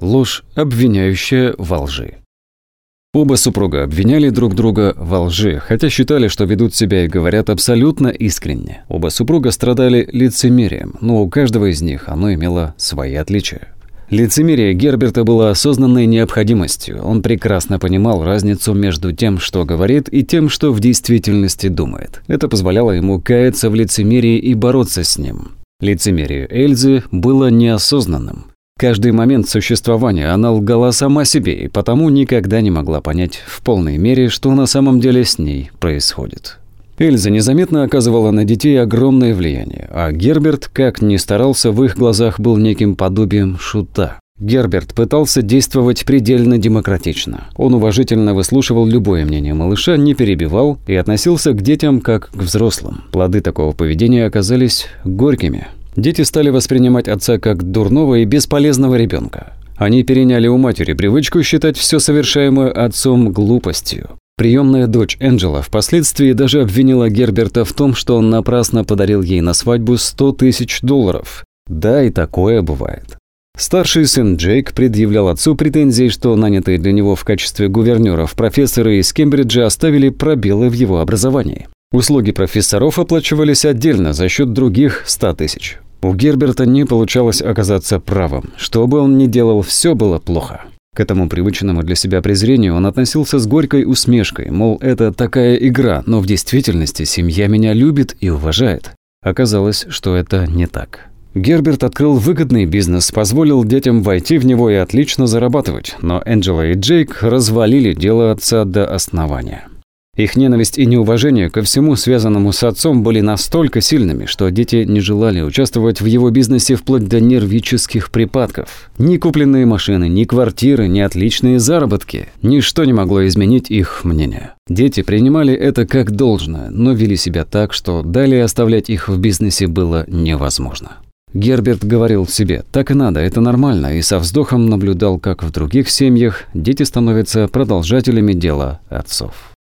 Ложь, обвиняющая во лжи. Оба супруга обвиняли друг друга во лжи, хотя считали, что ведут себя и говорят абсолютно искренне. Оба супруга страдали лицемерием, но у каждого из них оно имело свои отличия. Лицемерие Герберта было осознанной необходимостью. Он прекрасно понимал разницу между тем, что говорит, и тем, что в действительности думает. Это позволяло ему каяться в лицемерии и бороться с ним. Лицемерие Эльзы было неосознанным. Каждый момент существования она лгала сама себе и потому никогда не могла понять в полной мере, что на самом деле с ней происходит. Эльза незаметно оказывала на детей огромное влияние, а Герберт, как ни старался, в их глазах был неким подобием шута. Герберт пытался действовать предельно демократично. Он уважительно выслушивал любое мнение малыша, не перебивал и относился к детям как к взрослым. Плоды такого поведения оказались горькими. Дети стали воспринимать отца как дурного и бесполезного ребенка. Они переняли у матери привычку считать все совершаемое отцом глупостью. Приемная дочь Энджела впоследствии даже обвинила Герберта в том, что он напрасно подарил ей на свадьбу 100 тысяч долларов. Да, и такое бывает. Старший сын Джейк предъявлял отцу претензии, что нанятые для него в качестве гувернеров профессоры из Кембриджа оставили пробелы в его образовании. Услуги профессоров оплачивались отдельно за счет других 100 тысяч. У Герберта не получалось оказаться правым. Что бы он ни делал, все было плохо. К этому привычному для себя презрению он относился с горькой усмешкой, мол, это такая игра, но в действительности семья меня любит и уважает. Оказалось, что это не так. Герберт открыл выгодный бизнес, позволил детям войти в него и отлично зарабатывать, но Энджела и Джейк развалили дело отца до основания. Их ненависть и неуважение ко всему, связанному с отцом, были настолько сильными, что дети не желали участвовать в его бизнесе вплоть до нервических припадков. Ни купленные машины, ни квартиры, ни отличные заработки – ничто не могло изменить их мнение. Дети принимали это как должное, но вели себя так, что далее оставлять их в бизнесе было невозможно. Герберт говорил себе, так и надо, это нормально, и со вздохом наблюдал, как в других семьях дети становятся продолжателями дела отцов.